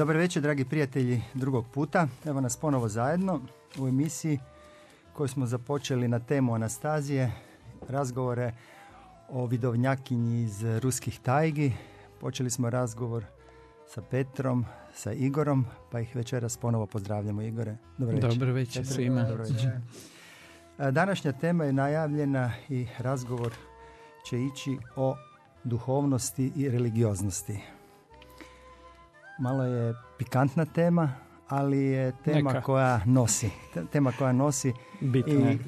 Dobar večer, dragi prijatelji drugog puta. Evo nas ponovo zajedno u emisiji koju smo započeli na temu Anastazije, razgovore o vidovnjakinji iz ruskih tajgi. Počeli smo razgovor sa Petrom, sa Igorom, pa ih večeras ponovo pozdravljamo. Igore, dobro večer. Dobro večer svima. Dobro večer. Današnja tema je najavljena i razgovor će ići o duhovnosti i religioznosti. Malo je pikantna tema, ali je tema koja nosi. Tema koja nosi. Bitna. I,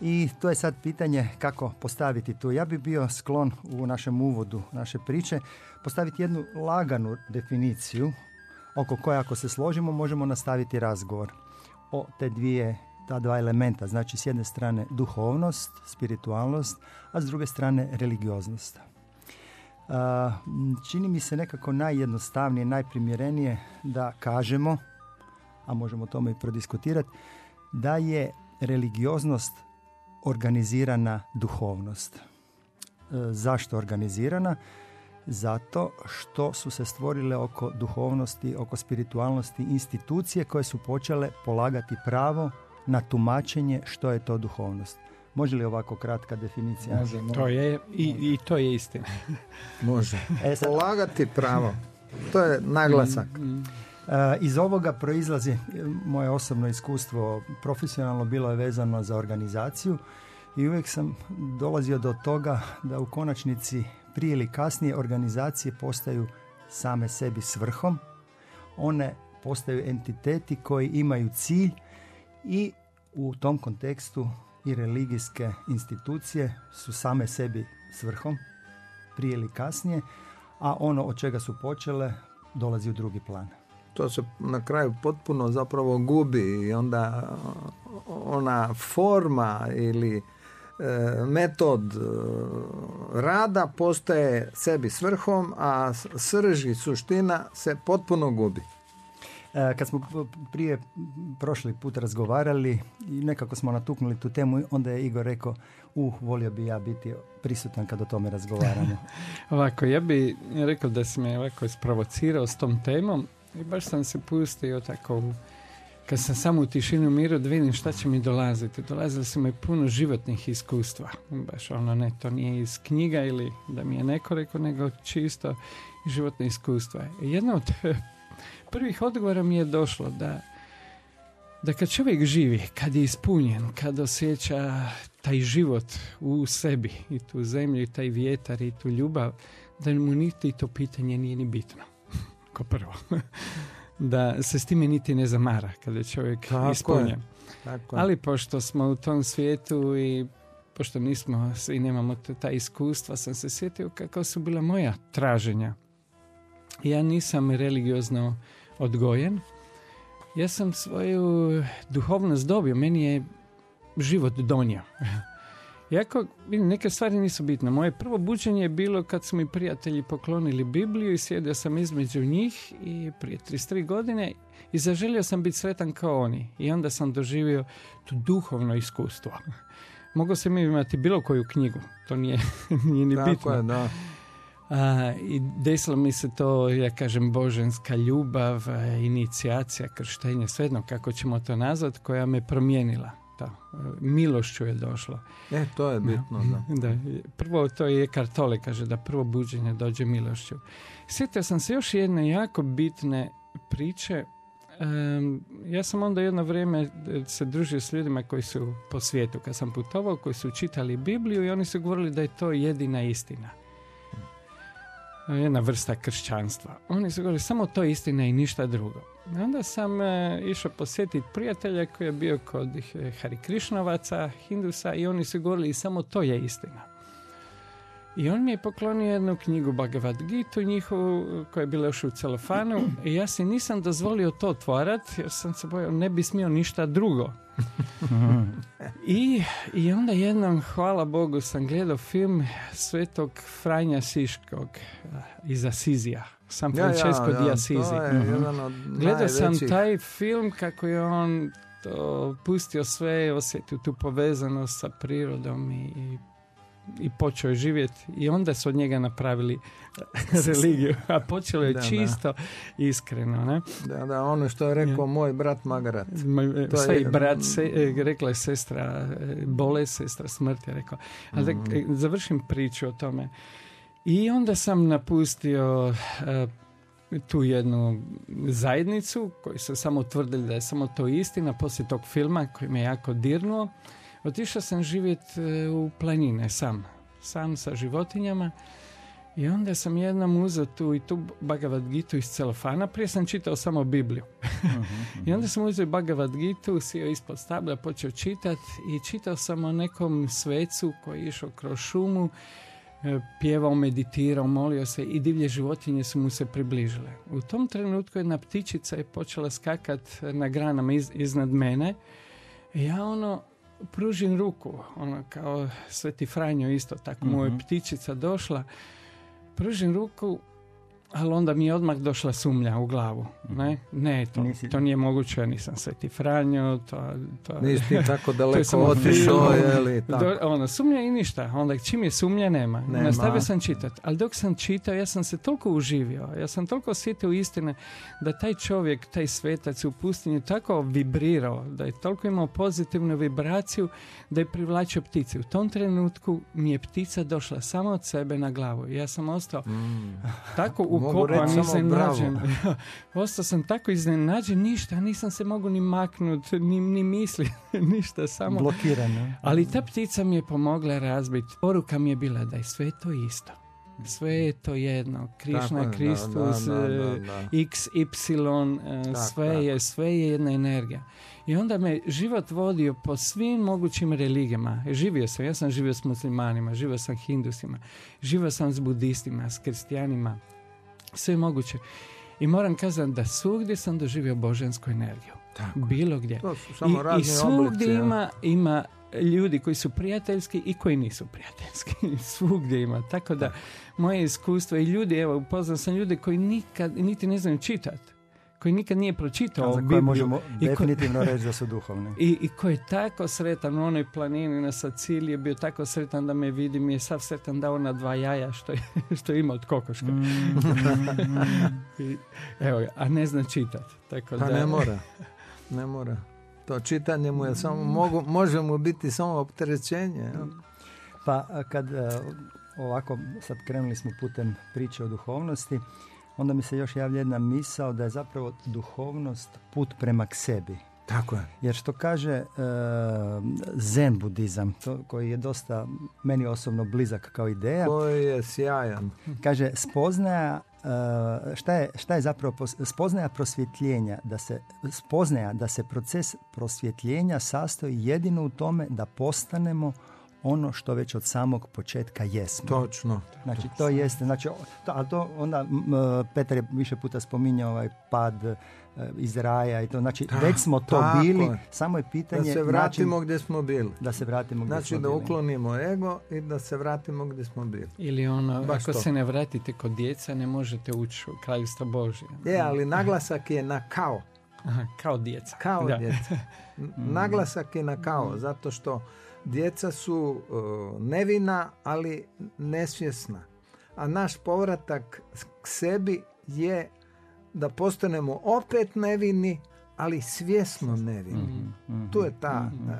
I to je sad pitanje kako postaviti tu. Ja bih bio sklon u našem uvodu naše priče postaviti jednu laganu definiciju oko koje ako se složimo možemo nastaviti razgovor o te dvije ta dva elementa, znači s jedne strane duhovnost, spiritualnost, a s druge strane religioznost. Čini mi se nekako najjednostavnije, najprimjerenije da kažemo, a možemo o tome i prodiskutirati, da je religioznost organizirana duhovnost. E, zašto organizirana? Zato što su se stvorile oko duhovnosti, oko spiritualnosti institucije koje su počele polagati pravo na tumačenje što je to duhovnost. Može li ovako kratka definicija? Može, To je, i, i to je istina. može. E, Polagati pravo. To je naglasak. Mm, mm. E, iz ovoga proizlazi moje osobno iskustvo profesionalno bilo je vezano za organizaciju i uvijek sam dolazio do toga da u konačnici prije ili kasnije organizacije postaju same sebi svrhom. One postaju entiteti koji imaju cilj i u tom kontekstu i religijske institucije su same sebi svrhom prije ili kasnije, a ono od čega su počele dolazi u drugi plan. To se na kraju potpuno zapravo gubi i onda ona forma ili e, metod e, rada postaje sebi svrhom, a srž i suština se potpuno gubi. E, kad smo prije prošli put razgovarali i nekako smo natuknuli tu temu, onda je Igor rekao, uh, volio bi ja biti prisutan kad o tome razgovaramo. ovako, ja bi rekao da si me ovako isprovocirao s tom temom i baš sam se pustio tako kad sam samo u tišinu miru da vidim šta će mi dolaziti. Dolazili su mi puno životnih iskustva. Baš ono ne, to nije iz knjiga ili da mi je neko rekao, nego čisto životne iskustva. Jedno od prvih odgovora mi je došlo da, da kad čovjek živi, kad je ispunjen, kad osjeća taj život u sebi i tu zemlju i taj vjetar i tu ljubav, da mu niti to pitanje nije ni bitno. Ko prvo. da se s time niti ne zamara kada je čovjek Tako ispunjen. Tako Ali pošto smo u tom svijetu i pošto nismo i nemamo ta iskustva, sam se sjetio kako su bila moja traženja. Ja nisam religiozno odgojen. Ja sam svoju duhovnost dobio, meni je život donio. Jako, neke stvari nisu bitne. Moje prvo buđenje je bilo kad su mi prijatelji poklonili Bibliju i sjedio sam između njih i prije 33 godine i zaželio sam biti sretan kao oni. I onda sam doživio tu duhovno iskustvo. Mogao sam imati bilo koju knjigu, to nije, nije ni bitno. Je, da. A, I desilo mi se to, ja kažem, boženska ljubav, inicijacija, krštenje, svejedno kako ćemo to nazvat, koja me promijenila. Da, milošću je došlo. E, to je bitno, da. da. Prvo to je kartole, kaže da prvo buđenje dođe milošću. Sjetio sam se još jedne jako bitne priče. ja sam onda jedno vrijeme se družio s ljudima koji su po svijetu, kad sam putovao, koji su čitali Bibliju i oni su govorili da je to jedina istina jedna vrsta kršćanstva. Oni su govorili samo to istina i ništa drugo. Onda sam e, išao posjetiti prijatelja koji je bio kod Hari Krišnovaca, Hindusa i oni su govorili samo to je istina. I on mi je poklonio jednu knjigu Bhagavad Gitu njihovu koja je bila još u celofanu i ja si nisam dozvolio to otvarat jer sam se bojao ne bi smio ništa drugo. I, I onda jednom, hvala Bogu, sam gledao film Svetog Franja Siškog eh, iz Asizija. San Francesco ja, di Assisi. Mhm. Gledao sam taj film kako je on to pustio sve, osjetio tu povezanost sa prirodom i, i i počeo je živjeti i onda su od njega napravili religiju, a počelo je čisto iskreno. Ne? Da, da, ono što je rekao moj brat Magarat. To sve je, brat, se, e, rekla je sestra e, bole, sestra smrti, je rekao. Mm da završim priču o tome. I onda sam napustio uh, tu jednu zajednicu koji su samo utvrdili da je samo to istina poslije tog filma koji me jako dirnuo. Otišao sam živjeti e, u planine sam, sam sa životinjama i onda sam jednom uzeo tu i tu Bhagavad Gitu iz celofana, prije sam čitao samo Bibliju. I onda sam uzeo Bhagavad Gitu, sio ispod stabla, počeo čitati i čitao sam o nekom svecu koji je išao kroz šumu, e, pjevao, meditirao, molio se i divlje životinje su mu se približile. U tom trenutku jedna ptičica je počela skakat na granama iznad mene. Ja ono, pružim ruku, ono kao Sveti Franjo isto tako, mm moja ptičica došla, pružim ruku, ali onda mi je odmah došla sumnja u glavu. Mhm. Ne, ne to, to nije moguće, ja nisam Sveti Franjo, to... to Nisi ti tako daleko otišao, je ono, sumnja i ništa, onda čim je sumnja nema. nema. Nastavio sam čitati, ali dok sam čitao, ja sam se toliko uživio, ja sam toliko osjetio istine da taj čovjek, taj svetac u pustinji tako vibrirao, da je toliko imao pozitivnu vibraciju da je privlačio ptice. U tom trenutku mi je ptica došla samo od sebe na glavu. Ja sam ostao mm. tako u ukopan, iznenađen. Ostao sam tako iznenađen, ništa, nisam se mogu ni maknuti, ni, ni misli, ništa, samo... Blokirano. Ali ta ptica mi je pomogla razbiti. Poruka mi je bila da je sve to isto. Sve je to jedno. Krišna, Kristus, X, Y, e, sve je, sve je jedna energija. I onda me život vodio po svim mogućim religijama. Živio sam, ja sam živio s muslimanima, živio sam hindusima, živio sam s budistima, s kristijanima, sve moguće. I moram kazati da svugdje sam doživio božansku energiju. Tako. Bilo gdje. samo I, i svugdje ima, ima ljudi koji su prijateljski i koji nisu prijateljski. svugdje ima. Tako da moje iskustvo i ljudi, evo, upoznao sam ljude koji nikad, niti ne znaju čitati koji nikad nije pročitao za Bibliju. možemo i definitivno reći da su duhovni. I, I koji je tako sretan u onoj planini na Saciliji je bio tako sretan da me vidi, mi je sav sretan da ona dva jaja što, je, što ima od kokoška. Mm. I, evo a ne zna čitat. Tako pa da... ne mora. Ne mora. To čitanje mu je samo, mogu, može mu biti samo opterećenje. Pa kad ovako sad krenuli smo putem priče o duhovnosti, onda mi se još javlja jedna misao da je zapravo duhovnost put prema k sebi. Tako je. Jer što kaže uh, zen budizam, to, koji je dosta meni osobno blizak kao ideja. Koji je sjajan. Kaže spoznaja uh, šta, je, šta je zapravo spoznaja prosvjetljenja da se spoznaja da se proces prosvjetljenja sastoji jedino u tome da postanemo ono što već od samog početka jesmo. Točno. Znači to jeste, znači, to, a to onda Petar je više puta spominjao ovaj pad e, iz raja i to, znači već smo to bili, samo je pitanje... Da se vratimo gdje smo bili. Da se vratimo gdje znači, smo da uklonimo ego i da se vratimo gdje smo bili. Ili ono, ako se ne vratite kod djeca, ne možete ući u kraljevstvo Božje. Je, ali naglasak je na kao. Aha, kao djeca. Kao djeca. Naglasak je na kao, zato što djeca su e, nevina, ali nesvjesna. A naš povratak k sebi je da postanemo opet nevini, ali svjesno nevini. Mhm, mhm, tu je ta mhm. e,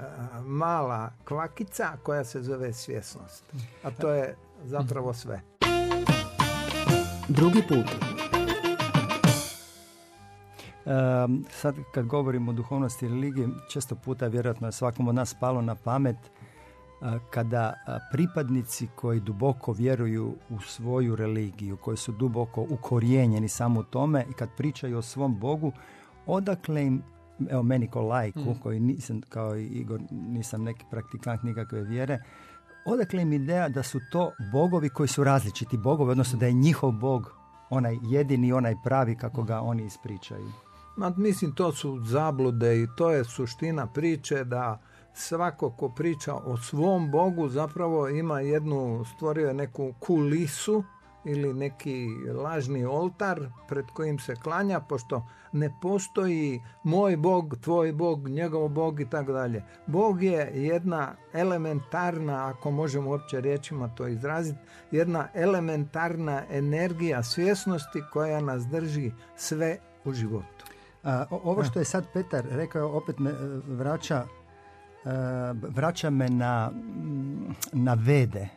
mala kvakica koja se zove svjesnost. A to je zapravo sve. Drugi put. sad kad govorimo o duhovnosti i religiji, često puta vjerojatno je svakom od nas palo na pamet kada pripadnici koji duboko vjeruju u svoju religiju, koji su duboko ukorijenjeni samo u tome i kad pričaju o svom Bogu, odakle im evo meni ko lajku, mm. koji nisam kao i Igor, nisam neki praktikant nikakve vjere, odakle im ideja da su to bogovi koji su različiti bogovi, odnosno da je njihov bog onaj jedini, onaj pravi kako ga oni ispričaju? Ma, mislim, to su zablude i to je suština priče da svako ko priča o svom Bogu zapravo ima jednu, stvorio je neku kulisu ili neki lažni oltar pred kojim se klanja, pošto ne postoji moj Bog, tvoj Bog, njegov Bog i tako dalje. Bog je jedna elementarna, ako možemo uopće riječima to izraziti, jedna elementarna energija svjesnosti koja nas drži sve u životu. A, ovo što je sad Petar rekao, opet me e, vraća, vraća me na, na vede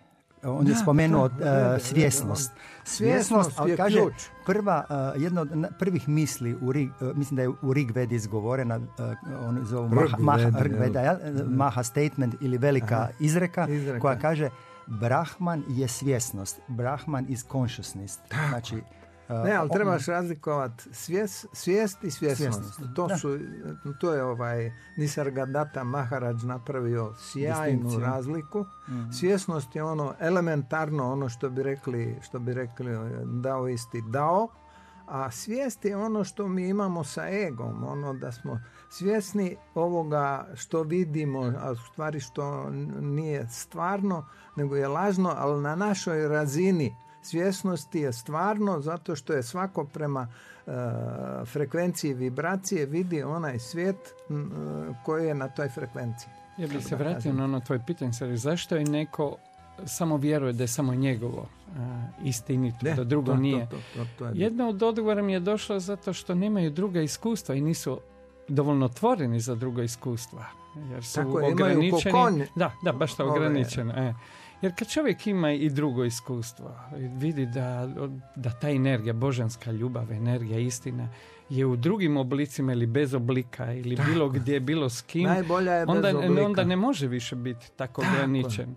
on je spomenuo da, uh, svjesnost. Svjesnost, ali kaže ključ. prva, uh, jedna od prvih misli, u Rig, uh, mislim da je u Rig Vedi izgovorena, uh, on zovu Maha, Maha, Veda, ja? Maha statement ili velika Aha. izreka, izreka, koja kaže Brahman je svjesnost, Brahman is consciousness. Tako. Znači, ne, ali trebaš razlikovati svijest, svijest i svjesnost. To, su, to je ovaj Nisargadatta Maharaj napravio sjajnu razliku. mm Svjesnost je ono elementarno, ono što bi rekli, što bi rekli daoisti dao, a svijest je ono što mi imamo sa egom, ono da smo svjesni ovoga što vidimo, a u stvari što nije stvarno, nego je lažno, ali na našoj razini svjesnosti je stvarno zato što je svako prema uh, frekvenciji vibracije vidi onaj svijet uh, koji je na toj frekvenciji. Ja bih se vratio na ono tvoje pitanje, zašto je neko samo vjeruje da je samo njegovo uh, istinito, da drugo to, nije. To, to, je... Jedna od odgovora mi je došla zato što nemaju druga iskustva i nisu dovoljno otvoreni za druga iskustva. Jer su Tako ograničeni. Da, da, baš to ograničeno. E. Jer kad čovjek ima i drugo iskustvo, vidi da, da ta energija, božanska ljubav, energija, istina, je u drugim oblicima ili bez oblika ili tako. bilo gdje, bilo s kim, Najbolja je onda, bez onda ne može više biti tako, tako. ograničen.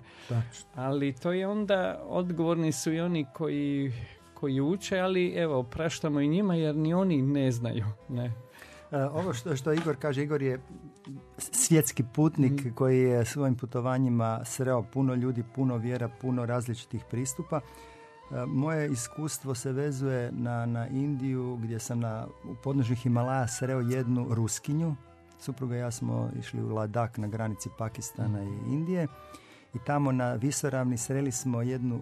Ali to je onda, odgovorni su i oni koji, koji uče, ali evo, praštamo i njima jer ni oni ne znaju. Ne. E, ovo što, što Igor kaže, Igor je svjetski putnik mm. koji je svojim putovanjima sreo puno ljudi, puno vjera, puno različitih pristupa. E, moje iskustvo se vezuje na, na Indiju gdje sam na, u podnožju Himalaja sreo jednu ruskinju. Supruga i ja smo išli u Ladak na granici Pakistana i Indije i tamo na Visoravni sreli smo jednu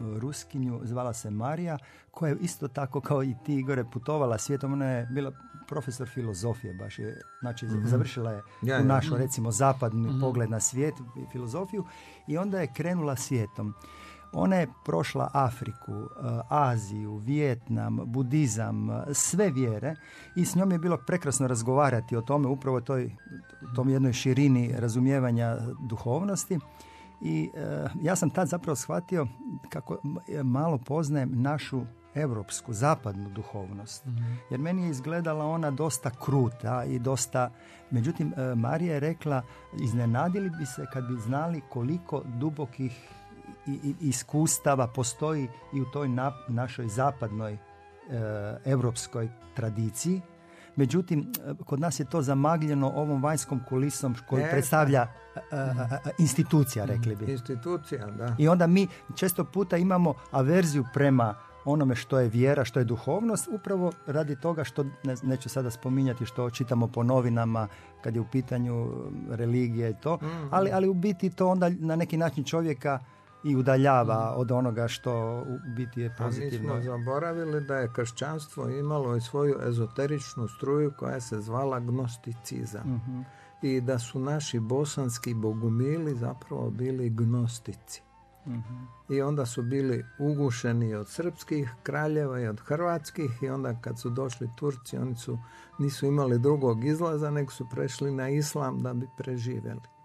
Ruskinju, zvala se Marija, koja je isto tako kao i ti Igore putovala svijetom, ona je bila profesor filozofije baš je, znači mm-hmm. završila je ja, u našu recimo zapadni mm-hmm. pogled na svijet i filozofiju i onda je krenula svijetom. Ona je prošla Afriku, eh, Aziju, Vijetnam, budizam, sve vjere i s njom je bilo prekrasno razgovarati o tome, upravo toj, tom jednoj širini razumijevanja duhovnosti. I e, ja sam tad zapravo shvatio kako malo poznajem našu europsku, zapadnu duhovnost. Mhm. Jer meni je izgledala ona dosta kruta i dosta... Međutim, e, Marija je rekla, iznenadili bi se kad bi znali koliko dubokih i, iskustava postoji i u toj našoj zapadnoj europskoj tradiciji Međutim, kod nas je to zamagljeno ovom vanjskom kulisom koji predstavlja institucija, rekli bi. Institucija, da. I onda mi često puta imamo averziju prema onome što je vjera, što je duhovnost, upravo radi toga što, ne, neću sada spominjati što čitamo po novinama kad je u pitanju religije i to, mm. ali, ali u biti to onda na neki način čovjeka i udaljava mm. od onoga što u biti je pozitivno. A mi smo zaboravili da je kršćanstvo imalo i svoju ezoteričnu struju koja se zvala gnosticizam. mm I da su naši bosanski bogumili zapravo bili gnostici. mm I onda su bili ugušeni od srpskih kraljeva i od hrvatskih i onda kad su došli Turci oni su nisu imali drugog izlaza nego su prešli na islam da bi preživjeli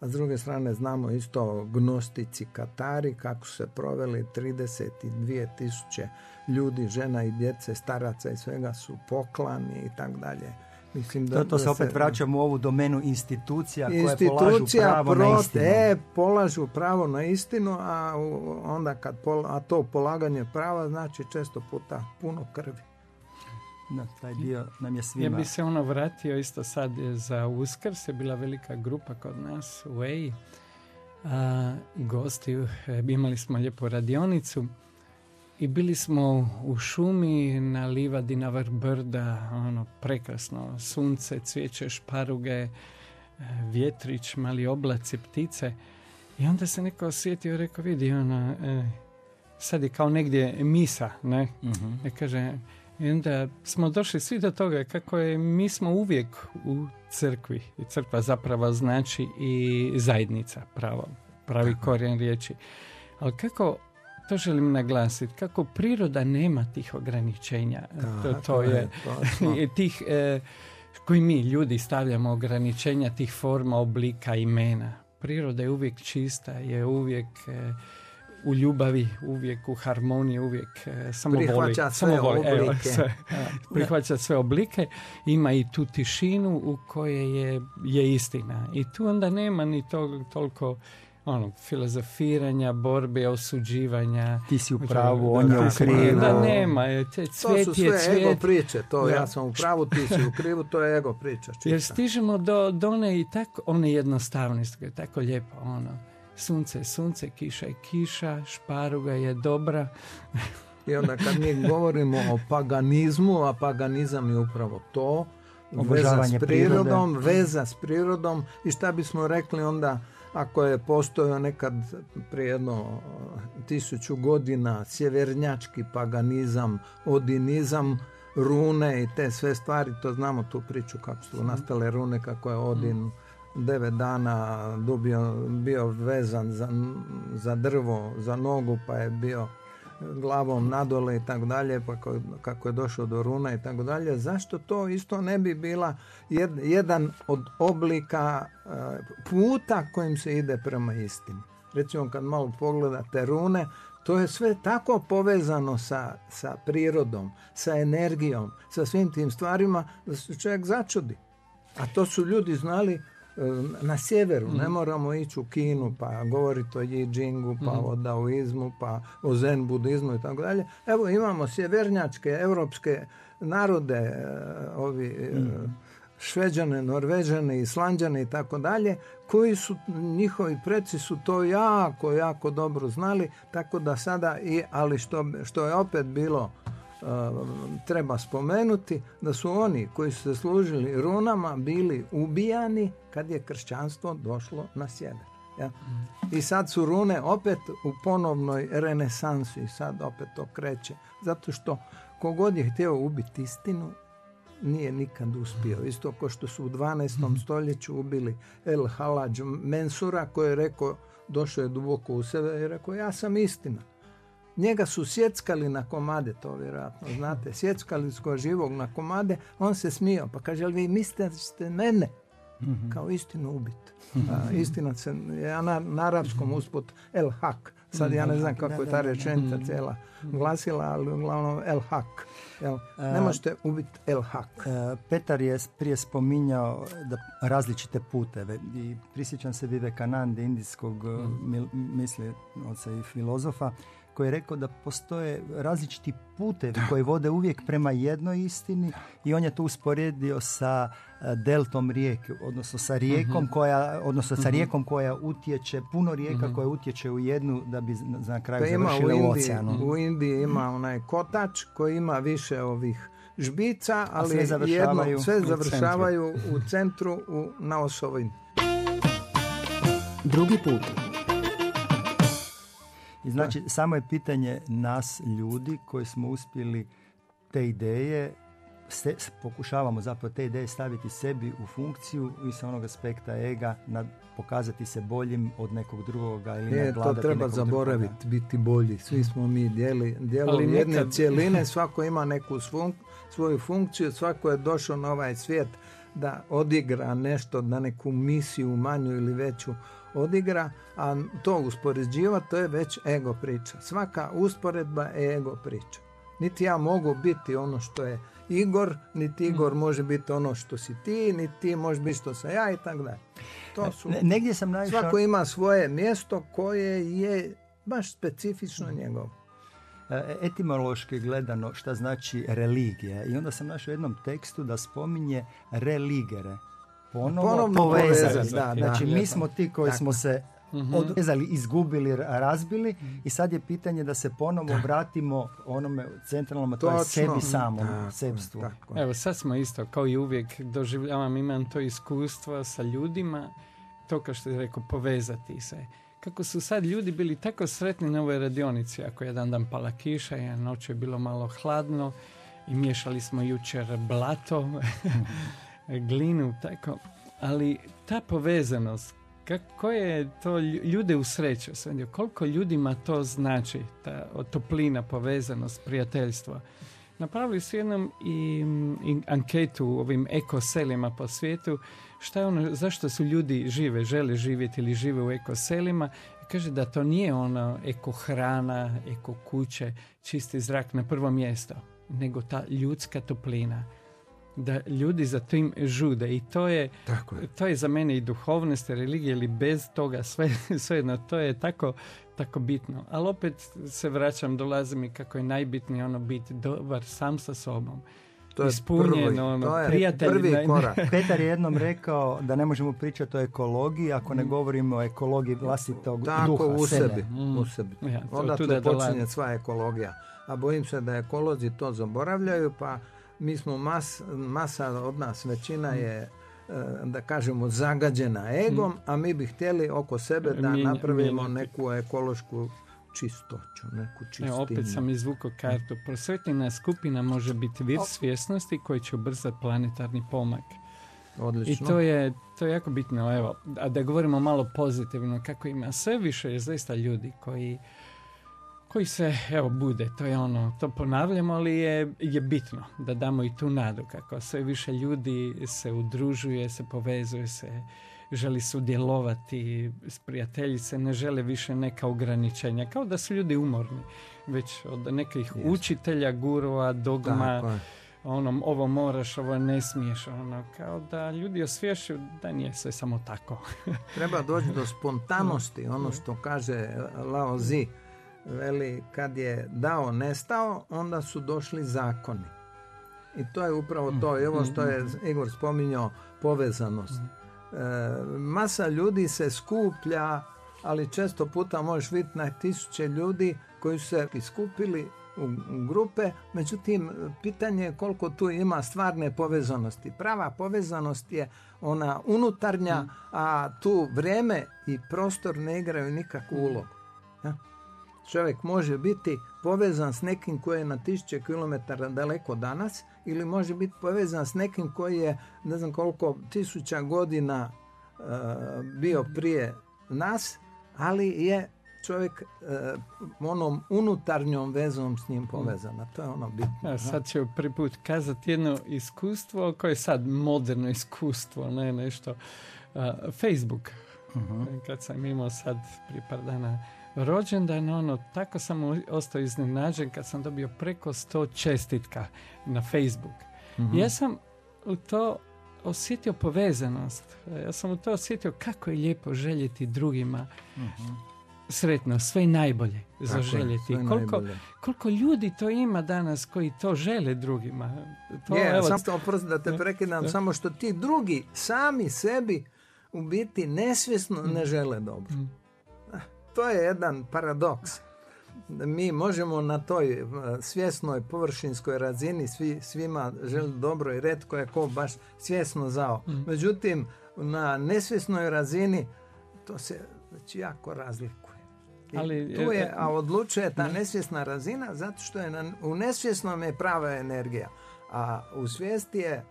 a s druge strane znamo isto gnostici Katari kako su se proveli 32 tisuće ljudi, žena i djece, staraca i svega su poklani i tako dalje. Mislim da, to, to se opet vraćamo u ovu domenu institucija, institucija koje polažu pravo na istinu. E, polažu pravo na istinu, a onda kad a to polaganje prava znači često puta puno krvi. Da, taj dio nam je svima. Ja bi se ono vratio isto sad za Uskrs, je bila velika grupa kod nas u EI. a, gosti, e, imali smo lijepu radionicu i bili smo u šumi na livadi na vrh brda, ono prekrasno, sunce, cvijeće, šparuge, e, vjetrić, mali oblaci, ptice. I onda se neko osjetio i rekao, vidi, ono, e, sad je kao negdje misa, ne? uh kaže, i onda smo došli svi do toga kako je, mi smo uvijek u crkvi. I crkva zapravo znači i zajednica, pravo, pravi korijen riječi. Ali kako, to želim naglasiti, kako priroda nema tih ograničenja. to, to je, je tih e, koji mi ljudi stavljamo ograničenja tih forma, oblika, imena. Priroda je uvijek čista, je uvijek e, u ljubavi, uvijek u harmoniji, uvijek e, samo prihvaća voli. Sve samo oblike. sve, prihvaća sve oblike. Ima i tu tišinu u kojoj je, je istina. I tu onda nema ni to, toliko ono, filozofiranja, borbe, osuđivanja. Ti si u pravu, on je u krivu. Da, nema. Te, cvijet to su sve ego priče, to ja sam u pravu, ti si u krivu, to je ego priča. Čista. Jer stižemo do, do one i tako, one jednostavnosti, je tako lijepo, ono sunce je sunce, kiša je kiša, šparuga je dobra. I onda kad mi govorimo o paganizmu, a paganizam je upravo to, veza s prirodom, veza s prirodom i šta bismo rekli onda ako je postojao nekad prije jedno tisuću godina sjevernjački paganizam, odinizam, rune i te sve stvari, to znamo tu priču kako su nastale rune, kako je Odin devet dana dubio, bio vezan za, za drvo, za nogu, pa je bio glavom nadole i tako dalje, pa kako je došao do runa i tako dalje. Zašto to isto ne bi bila jedan od oblika e, puta kojim se ide prema istini? Recimo kad malo pogledate rune, to je sve tako povezano sa, sa prirodom, sa energijom, sa svim tim stvarima da se čovjek začudi. A to su ljudi znali na sjeveru, ne mhm. moramo ići u Kinu pa govoriti o Yi Jingu, pa mm. o daoizmu, pa o zen budizmu i tako dalje. Evo imamo sjevernjačke, europske narode, e, ovi mm. šveđane, norvežane, islanđane i tako dalje, koji su, njihovi preci su to jako, jako dobro znali, tako da sada, i, ali što, što je opet bilo treba spomenuti da su oni koji su se služili runama bili ubijani kad je kršćanstvo došlo na sjever. Ja? I sad su rune opet u ponovnoj renesansi i sad opet to kreće. Zato što kogod je htio ubiti istinu, nije nikad uspio. Isto kao što su u 12. stoljeću ubili El Halaj Mensura koji je rekao, došao je duboko u sebe i rekao ja sam istina. Njega su sjeckali na komade, to vjerojatno znate. Sjeckali su živog na komade, on se smijao. Pa kaže, ali vi mislite da ćete mene mhm. kao istinu ubiti. istina se, ja na, na arapskom usput el hak. Sad ja ne znam kako je ta rečenica mhm. cijela glasila, ali uglavnom el hak. Jel? Ne možete ubiti el hak. E, Petar je prije spominjao da različite puteve i prisjećam se Vivekanande, indijskog mm. mislioca i filozofa, koji je rekao da postoje različiti putevi koji vode uvijek prema jednoj istini i on je to usporedio sa e, deltom rijeke, odnosno sa rijekom mhm. koja, odnosno sa mhm. rijekom koja utječe, puno rijeka mhm. koja utječe u jednu da bi na kraju pa završile u, oceanu. U Indiji ima onaj kotač koji ima više ovih žbica, ali sve završavaju, jedno, sve završavaju u centru, u, na osovini. Drugi put. I znači, samo je pitanje nas ljudi koji smo uspjeli te ideje se, pokušavamo zapravo te ideje staviti sebi u funkciju i sa onog aspekta ega na, pokazati se boljim od nekog drugoga ili ne, to treba zaboraviti, biti bolji. Svi smo mi dijeli, dijelom jedne cijeline, svako ima neku svoju funkciju, svako je došao na ovaj svijet da odigra nešto, da neku misiju manju ili veću odigra, a to uspoređivati to je već ego priča. Svaka usporedba je ego priča. Niti ja mogu biti ono što je Igor, niti Igor mm. može biti ono što si ti, niti ti može biti što sam ja i tako dalje. To su, negdje sam naišao... Svako ima svoje mjesto koje je baš specifično njegovo. E, etimološki gledano šta znači religija i onda sam našao u jednom tekstu da spominje religere ponovo, ponovno povezani. Da, znači mi smo ti koji smo se Mhm. odrezali, izgubili, razbili i sad je pitanje da se ponovo vratimo onome centralnom, a to je sebi samom, sebstvu. Evo sad smo isto, kao i uvijek doživljavam, imam to iskustvo sa ljudima, to kao što je rekao, povezati se. Kako su sad ljudi bili tako sretni na ovoj radionici, ako jedan dan pala kiša, jedan noć je bilo malo hladno i miješali smo jučer blato, glinu, tako. Ali ta povezanost kako je to ljude usrećio sam koliko ljudima to znači, ta toplina, povezanost, prijateljstvo. Napravili su jednom i, i anketu u ovim ekoselima po svijetu, šta je ono, zašto su ljudi žive, žele živjeti ili žive u ekoselima. Kaže da to nije ono eko hrana, eko kuće, čisti zrak na prvo mjesto, nego ta ljudska toplina da ljudi za tim žude i to je, tako je. to je za mene i duhovnost, religija ili bez toga sve, svejedno, to je tako, tako bitno. Ali opet se vraćam, dolazim i kako je najbitnije ono biti dobar sam sa sobom. To je prvi, ono, to je prvi korak. Petar je jednom rekao da ne možemo pričati o ekologiji ako ne mm. govorimo o ekologiji vlastitog Tako, duha, u sebi. U sebi. Ja, to, Onda tu počinje sva ekologija. A bojim se da ekolozi to zaboravljaju, pa mi smo mas, masa od nas, većina je e, da kažemo zagađena egom, a mi bi htjeli oko sebe da napravimo neku ekološku čistoću, neku čistinu. Evo, opet sam izvukao kartu. Prosvetljena skupina može biti vir svjesnosti koji će ubrzati planetarni pomak. Odlično. I to je, to je jako bitno. Evo, a da govorimo malo pozitivno, kako ima sve više je zaista ljudi koji koji se, evo, bude, to je ono, to ponavljamo, ali je, je bitno da damo i tu nadu, kako sve više ljudi se udružuje, se povezuje se, želi sudjelovati s prijateljice, ne žele više neka ograničenja, kao da su ljudi umorni, već od nekih učitelja, gurova, dogma, onom, ovo moraš, ovo ne smiješ, ono, kao da ljudi osvješću da nije sve samo tako. Treba doći do spontanosti, ono što kaže Lao Zi, veli kad je dao nestao, onda su došli zakoni. I to je upravo to. I ovo što je Igor spominjao, povezanost. E, masa ljudi se skuplja, ali često puta možeš vidjeti na tisuće ljudi koji su se iskupili u grupe, međutim pitanje je koliko tu ima stvarne povezanosti. Prava povezanost je ona unutarnja, a tu vrijeme i prostor ne igraju nikakvu ulogu čovjek može biti povezan s nekim koji je na tisuće kilometara daleko danas ili može biti povezan s nekim koji je ne znam koliko tisuća godina uh, bio prije nas, ali je čovjek uh, onom unutarnjom vezom s njim povezan. To je ono bitno. Ja, sad ću prvi put kazati jedno iskustvo koje je sad moderno iskustvo, ne nešto. Uh, Facebook. Uh-huh. Kad sam imao sad prije par dana rođendan, ono, tako sam ostao iznenađen kad sam dobio preko sto čestitka na Facebook. mm Ja sam u to osjetio povezanost. Ja sam u to osjetio kako je lijepo željeti drugima mm sretno, sve najbolje zaželjeti. koliko, koliko ljudi to ima danas koji to žele drugima. To, je, evo, samo da te prekidam, samo što ti drugi sami sebi u biti nesvjesno ne žele dobro. Mm to je jedan paradoks. Mi možemo na toj e, svjesnoj površinskoj razini svi, svima želi dobro i redko je ko baš svjesno zao. Mm. Međutim, na nesvjesnoj razini to se već jako razlikuje. Ali, tu je, a odlučuje ta nesvjesna razina zato što je na, u nesvjesnom je prava energija, a u svijesti je e,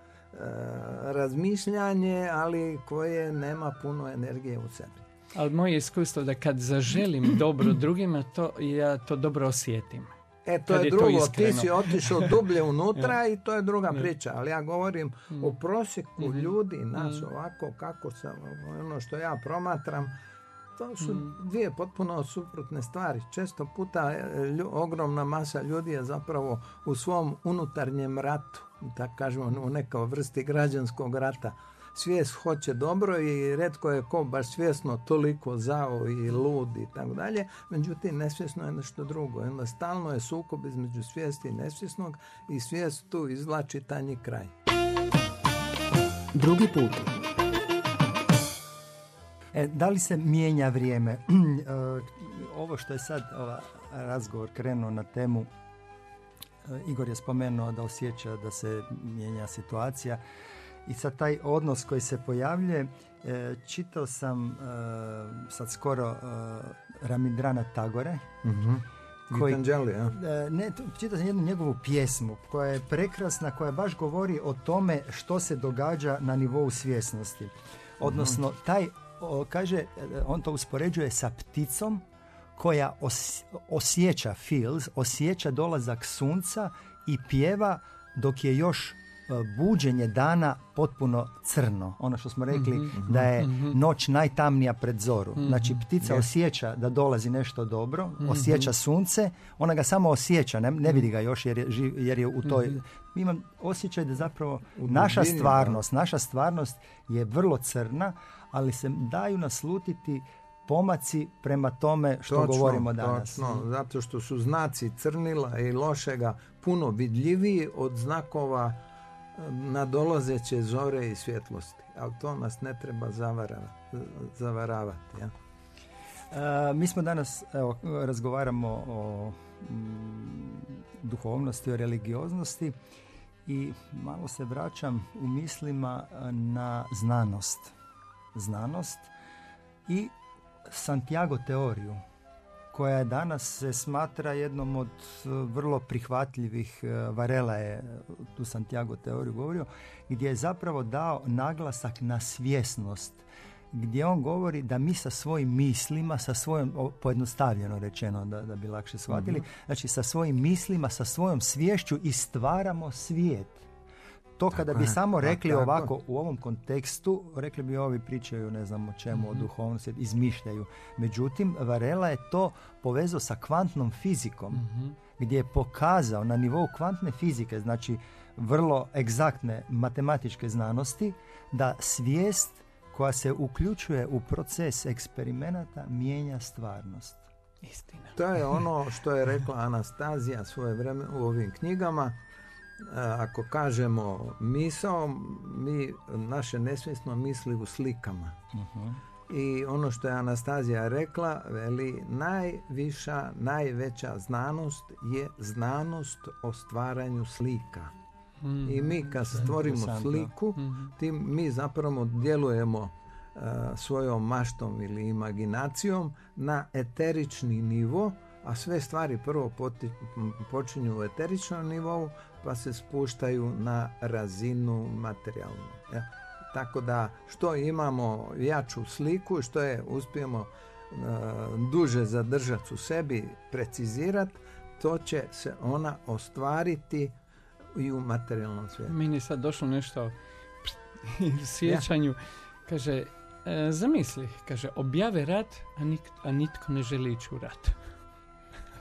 razmišljanje, ali koje nema puno energije u sebi. Ali moje iskustvo da kad zaželim dobro drugima, to ja to dobro osjetim. E, to je, drugo, ti si otišao dublje unutra i to je druga priča, ali ja govorim mm. o prosjeku mm. ljudi, nas mm. ovako kako sam, ono što ja promatram, to su dvije potpuno suprotne stvari. Često puta e, ogromna masa ljudi je zapravo u svom unutarnjem ratu, tako kažemo u nekoj vrsti građanskog rata svijest hoće dobro i redko je ko baš svjesno toliko zao i lud i tako dalje, međutim nesvjesno je nešto drugo. Onda stalno je sukob između svijesti i nesvjesnog i svijest tu izvlači tanji kraj. Drugi put. E, da li se mijenja vrijeme? E, ovo što je sad ova razgovor krenuo na temu e, Igor je spomenuo da osjeća da se mijenja situacija i sad taj odnos koji se pojavljuje e, čitao sam sad skoro Ramidrana Tagore mm koji, ne, čitao sam jednu njegovu pjesmu koja je prekrasna, koja baš govori o tome što se događa na nivou svjesnosti. Odnosno, taj kaže, on to uspoređuje sa pticom koja osjeća feels, osjeća dolazak sunca i pjeva dok je još e, buđenje dana potpuno crno. Ono što smo rekli mhm, mhm, da je mhm. noć najtamnija pred zoru. Znači ptica osjeća da dolazi nešto dobro, osjeća sunce, ona ga samo osjeća, ne, ne vidi ga još jer je, jer je u toj... Imam osjećaj da zapravo naša stvarnost, naša stvarnost je vrlo crna, ali se daju naslutiti pomaci prema tome što govorimo danas. Točno, zato što su znaci crnila i lošega puno vidljiviji od znakova eh, nadolazeće zore i svjetlosti. Ali to nas ne treba zavaravati. Ja? E, mi smo danas, evo, razgovaramo o mm, duhovnosti, o religioznosti i malo se vraćam u mislima na znanost znanost i Santiago teoriju koja je danas se smatra jednom od e, vrlo prihvatljivih e, Varela je e, tu Santiago teoriju govorio gdje je zapravo dao naglasak na svjesnost gdje on govori da mi sa svojim mislima, sa svojom, pojednostavljeno rečeno da, da bi lakše shvatili, mhm. znači sa svojim mislima, sa svojom svješću i stvaramo svijet to kada bi samo rekli ovako u ovom kontekstu, rekli bi ovi pričaju ne znam o čemu, o mhm. duhovnosti, izmišljaju. Međutim, Varela je to povezao sa kvantnom fizikom, mhm. gdje je pokazao na nivou kvantne fizike, znači vrlo egzaktne matematičke znanosti, da svijest koja se uključuje u proces eksperimenata mijenja stvarnost. Istina. To je ono što je rekla Anastazija svoje vreme u ovim knjigama ako kažemo misao, mi naše nesvjesno misli u slikama. uh I ono što je Anastazija rekla, veli, najviša, najveća znanost je znanost o stvaranju slika. Mhm. I mi kad stvorimo sliku, mhm. tim mi zapravo djelujemo svojom maštom ili imaginacijom na eterični nivo, a sve stvari prvo počinju u eteričnom nivou, pa se spuštaju na razinu materijalnu. Ja? Tako da što imamo jaču sliku, što je uspijemo uh, duže zadržati u sebi, precizirati, to će se ona ostvariti i u materijalnom svijetu. Meni je sad došlo nešto u sjećanju. Kaže, e, zamisli, kaže, objave rat, a, a nitko ne želi ići u rat.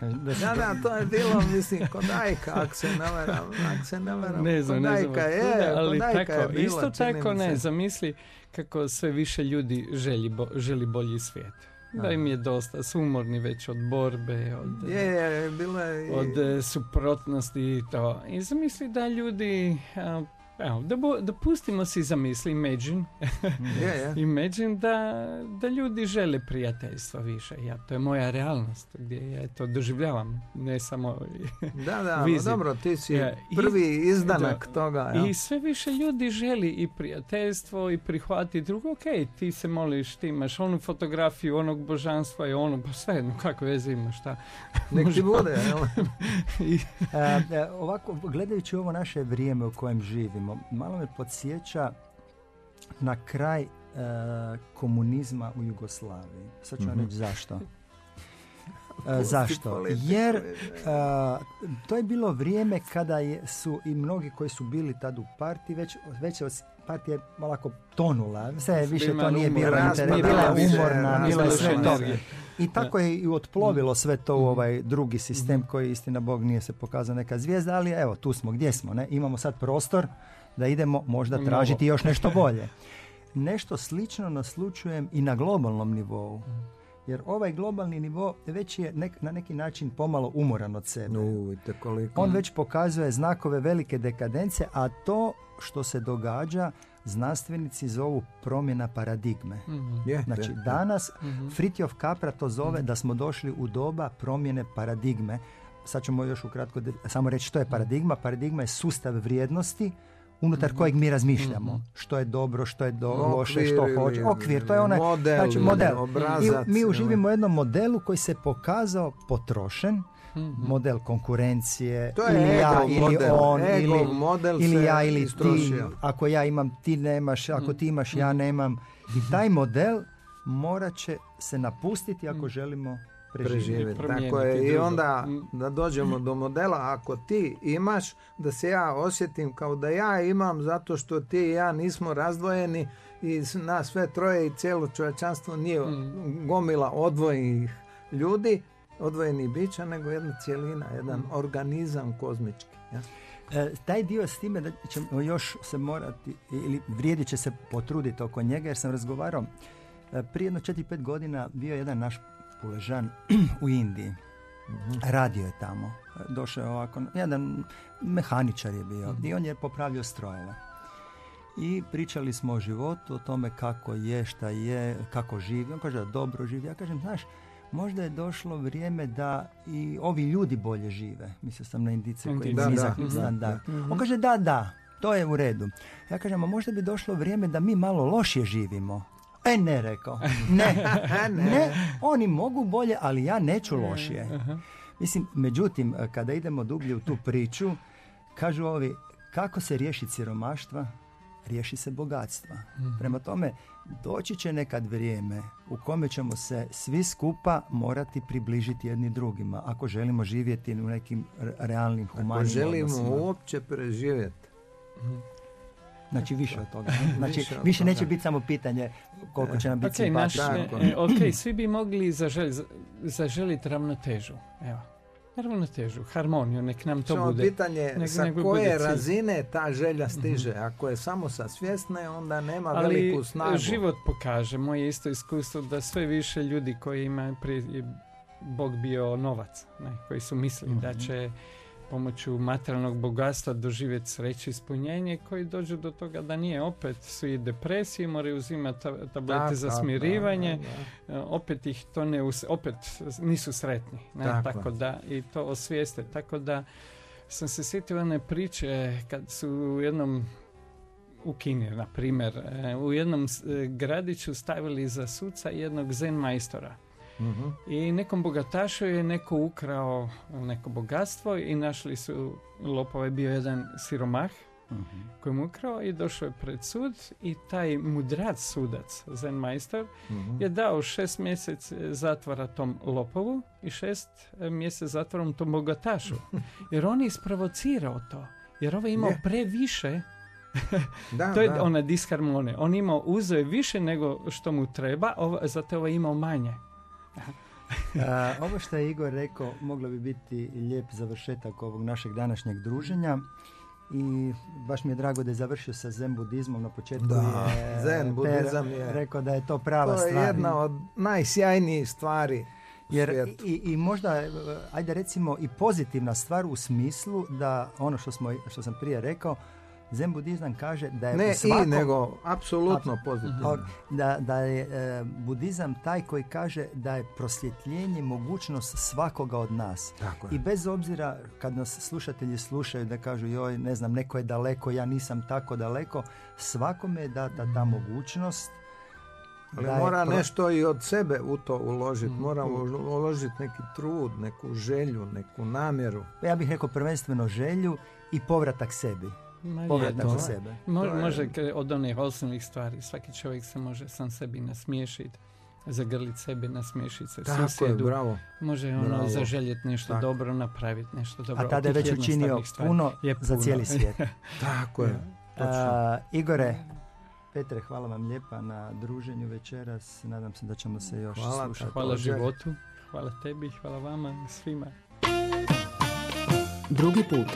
Da, da, to je bilo, mislim, kodajka, ako se ne varam, ako se ne varam, ne znam, kodajka ne znam, je, ali tako, je bila, isto tako ne, zamisli kako sve više ljudi želi, bo, želi bolji svijet. Da im je dosta sumorni već od borbe, od, je, je, bilo je... od e, suprotnosti i to. I zamisli da ljudi Evo, da, bo, da pustimo si zamisli, imagine, yeah, imagine da, da ljudi žele prijateljstva više. Ja, to je moja realnost gdje ja to doživljavam, ne samo Da, da, dobro, ti si prvi izdanak toga. I sve više ljudi želi i prijateljstvo i prihvati drugo. Ok, ti se moliš, ti imaš onu fotografiju onog božanstva i ono, pa sve jedno, kako veze ima, šta. Nek ti bude, I, e, ovako, gledajući ovo naše vrijeme u kojem živimo, malo me podsjeća na kraj e, komunizma u Jugoslaviji. Sad ću vam reći zašto. E, zašto? Jer e, to je bilo vrijeme kada je, su i mnogi koji su bili tad u partiji već, već partija malako tonula. Sve više to nije bilo bila je umorna, bilo je sve to. I tako je i otplovilo sve to u mhm. ovaj drugi sistem mhm. koji istina Bog nije se pokazao neka zvijezda, ali evo tu smo, gdje smo, ne? Imamo sad prostor da idemo možda tražiti još nešto bolje. Nešto slično naslučujem i na globalnom nivou. Jer ovaj globalni nivo već je na neki način pomalo umoran od sebe. On već pokazuje znakove velike dekadence, a to što se događa znanstvenici zovu promjena paradigme. Mhm. Je, Znači, je. danas Mhm. Fritjof Capra to zove da smo došli u doba promjene paradigme. Sad ćemo još ukratko de- samo reći što je paradigma. Paradigma je sustav vrijednosti unutar kojeg mi razmišljamo. Što je dobro, što je do, loše, što hoće. Okvir, to je onaj model znači, model. obrazac, I mi uživimo u jednom modelu koji se pokazao potrošen, Mhm. Model konkurencije, To je ili ja, ili model. on, Ego ili, model ili ja, ili ti. Ako ja imam, ti nemaš, ako ti imaš, ja nemam. I taj model morat će se napustiti ako želimo preživjeti. Tako je. I onda da dođemo do modela, ako ti imaš, da se ja osjetim kao da ja imam zato što ti i ja nismo razdvojeni i nas sve troje i cijelo čovječanstvo nije gomila odvojenih ljudi, odvojenih bića, nego jedna cijelina, jedan Mm. organizam kozmički. Ja? E, taj dio s time da ćemo još se morati, ili vrijedit će se potruditi oko njega, jer sam razgovarao e, prije jedno 4-5 godina bio je jedan naš puležan u Indiji. Radio je tamo. E, Došao je ovako, jedan mehaničar je bio i on je popravljao strojeve. I pričali smo o životu, o tome kako je, šta je, kako živi. On kaže da dobro živi. Ja kažem, znaš, možda je došlo vrijeme da i ovi ljudi bolje žive. Mislio sam na indice koji Da, nizak da. standard. On kaže da, da, to je u redu. Ja kažem, a možda bi došlo vrijeme da mi malo lošije živimo. E ne, rekao. Ne, ne, oni mogu bolje, ali ja neću lošije. Mislim, međutim, kada idemo dublje u tu priču, kažu ovi, kako se riješi siromaštva? Riješi se bogatstva. Prema tome, doći će nekad vrijeme u kome ćemo se svi skupa morati približiti jedni drugima, ako želimo živjeti u nekim re- realnim, Ako humanim želimo odnosima. uopće preživjeti. Znači više od toga. Znači, Više neće biti samo pitanje koliko će nam biti Ok, naš, simpatično. Tako. e, ok, svi bi mogli zažel, zaželiti ravnotežu. Evo. Ravnotežu, harmoniju, nek nam to Samo bude. pitanje nego- sa nego koje razine ta želja stiže. Ako je samo sa svjesne, onda nema Ali veliku snagu. život pokaže, moje isto iskustvo, da sve više ljudi koji imaju prije je Bog bio novac, ne, koji su mislili da Mhm. će pomoću materijalnog bogatstva doživjeti sreću i ispunjenje koji dođu do toga da nije opet su i depresije, moraju uzimati ta- tablete Da, za smirivanje, da, da. E, opet ih to ne us- opet nisu sretni ne? Tako da i to osvijeste tako da sam se sjetio one priče kad su u jednom u Kini, na primjer, e, u jednom e, gradiću stavili za suca jednog zen majstora. Mhm. I nekom bogatašu je neko ukrao neko bogatstvo i našli su, lopov je bio jedan siromah Mhm. koji mu ukrao i došao je pred sud i taj mudrac sudac, zen majstor, Mhm. je dao šest mjesec zatvora tom lopovu i šest e, mjesec zatvorom tom bogatašu. Jer on je isprovocirao to. Jer ovaj je imao previše, Da, to je da. ona disharmonija. On imao, uzeo više nego što mu treba, ovo, zato je ovaj imao manje. A, ovo što je Igor rekao moglo bi biti lijep završetak ovog našeg današnjeg druženja i baš mi je drago da je završio sa zen budizmom. Na početku Da, je zen budizam je- rekao da je to prava To je stvar. jedna od najsjajnijih stvari jer i, i možda e, ajde recimo i pozitivna stvar u smislu da ono što smo što sam prije rekao zen budizam kaže da je Ne svakom, i, nego apsolutno pozitivno. Da, da je e, budizam taj koji kaže da je prosvjetljenje mogućnost svakoga od nas. Tako je. I bez obzira kad nas slušatelji slušaju da kažu joj ne znam neko je daleko, ja nisam tako daleko, svakome je data ta mogućnost Ali da mora pro- nešto i od sebe u to uložiti. Mm. Mora uložiti neki trud, neku želju, neku namjeru. ja bih rekao prvenstveno želju i povratak sebi. Je to. za sebe. Mo- je- Može od onih osnovnih stvari. Svaki čovjek se može sam sebi nasmiješiti, zagrlit sebi, nasmiješiti se Tako je, susjedu. bravo. Može ono Bravo. zaželjeti nešto Tako. dobro, napraviti nešto dobro. A tada je već učinio puno je za puno. cijeli svijet. Tako je. Točno. A, Igore, Petre, hvala vam lijepa na druženju večeras. Nadam se da ćemo se još Hvala, slušati. Hvala životu, hvala tebi, hvala vama, svima. Drugi put.